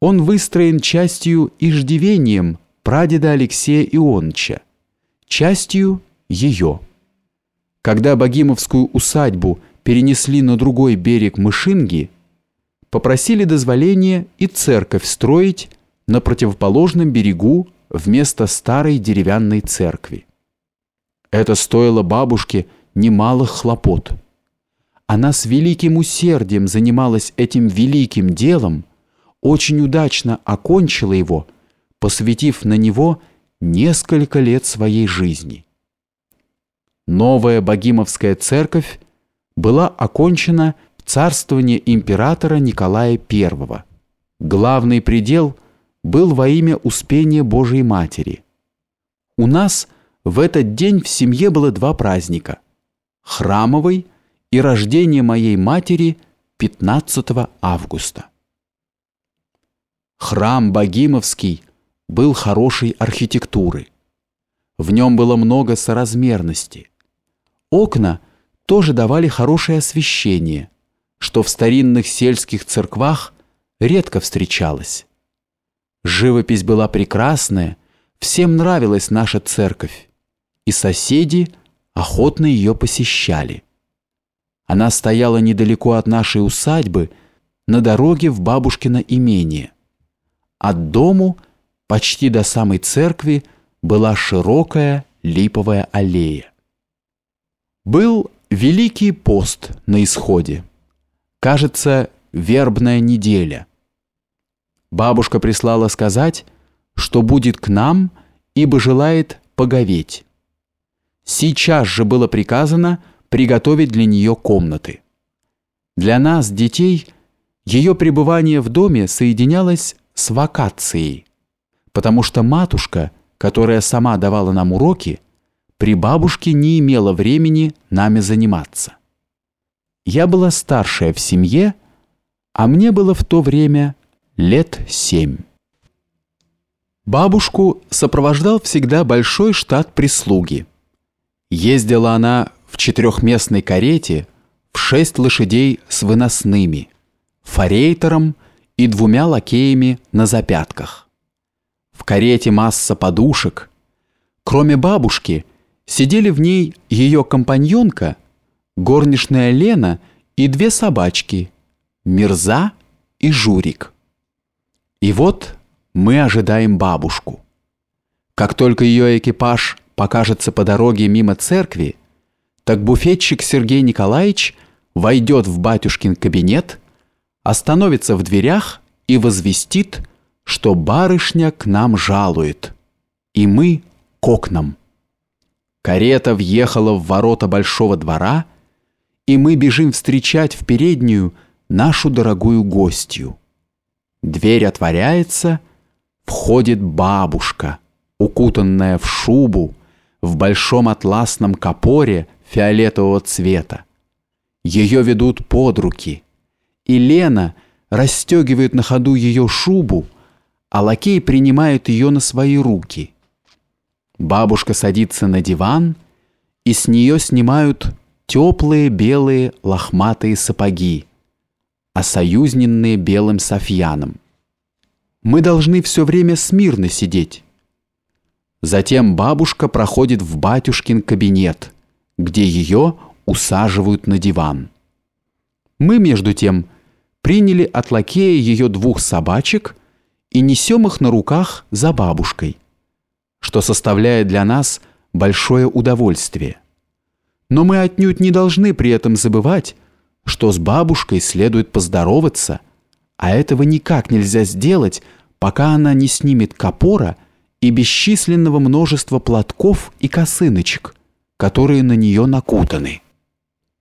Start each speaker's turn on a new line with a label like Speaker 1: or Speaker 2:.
Speaker 1: Он выстроен частью иждивением прадеда Алексея Ионыча, частью ее. Когда Богимовскую усадьбу перенесли на другой берег Мышинги, попросили дозволения и церковь строить на противоположном берегу вместо старой деревянной церкви. Это стоило бабушке немалых хлопот. Она с великим усердием занималась этим великим делом, очень удачно окончила его, посвятив на него несколько лет своей жизни. Новая Богимовская церковь была окончена в царствование императора Николая I. Главный предел был во имя Успения Божией Матери. У нас в этот день в семье было два праздника – храмовый и рождение моей матери 15 августа. Храм Богимовский был хорошей архитектуры. В нем было много соразмерности. Окна тоже давали хорошее освещение, что в старинных сельских церквах редко встречалось. Живопись была прекрасная, всем нравилась наша церковь, и соседи охотно ее посещали. Она стояла недалеко от нашей усадьбы, на дороге в бабушкино имение. От дому почти до самой церкви была широкая липовая аллея. Был Великий пост на исходе. Кажется, вербная неделя. Бабушка прислала сказать, что будет к нам, ибо желает поговеть. Сейчас же было приказано приготовить для нее комнаты. Для нас, детей, ее пребывание в доме соединялось с вакацией, потому что матушка, которая сама давала нам уроки, при бабушке не имела времени нами заниматься. Я была старшая в семье, а мне было в то время лет семь. Бабушку сопровождал всегда большой штат прислуги. Ездила она в четырехместной карете в шесть лошадей с выносными, форейтером и двумя лакеями на запятках. В карете масса подушек. Кроме бабушки, сидели в ней ее компаньонка, горничная Лена и две собачки, Мирза и Журик. И вот мы ожидаем бабушку. Как только ее экипаж покажется по дороге мимо церкви, так буфетчик Сергей Николаевич войдет в батюшкин кабинет, остановится в дверях и возвестит, что барышня к нам жалует, и мы к окнам. Карета въехала в ворота большого двора, и мы бежим встречать в переднюю нашу дорогую гостью. Дверь отворяется, входит бабушка, укутанная в шубу, в большом атласном капоре фиолетового цвета. Ее ведут под руки, и Лена расстегивает на ходу ее шубу, а лакей принимает ее на свои руки – Бабушка садится на диван, и с нее снимают теплые белые лохматые сапоги, осоюзненные белым софьяном. Мы должны все время смирно сидеть. Затем бабушка проходит в батюшкин кабинет, где ее усаживают на диван. Мы, между тем, приняли от лакея ее двух собачек и несем их на руках за бабушкой что составляет для нас большое удовольствие. Но мы отнюдь не должны при этом забывать, что с бабушкой следует поздороваться, а этого никак нельзя сделать, пока она не снимет капора и бесчисленного множества платков и косыночек, которые на нее накутаны.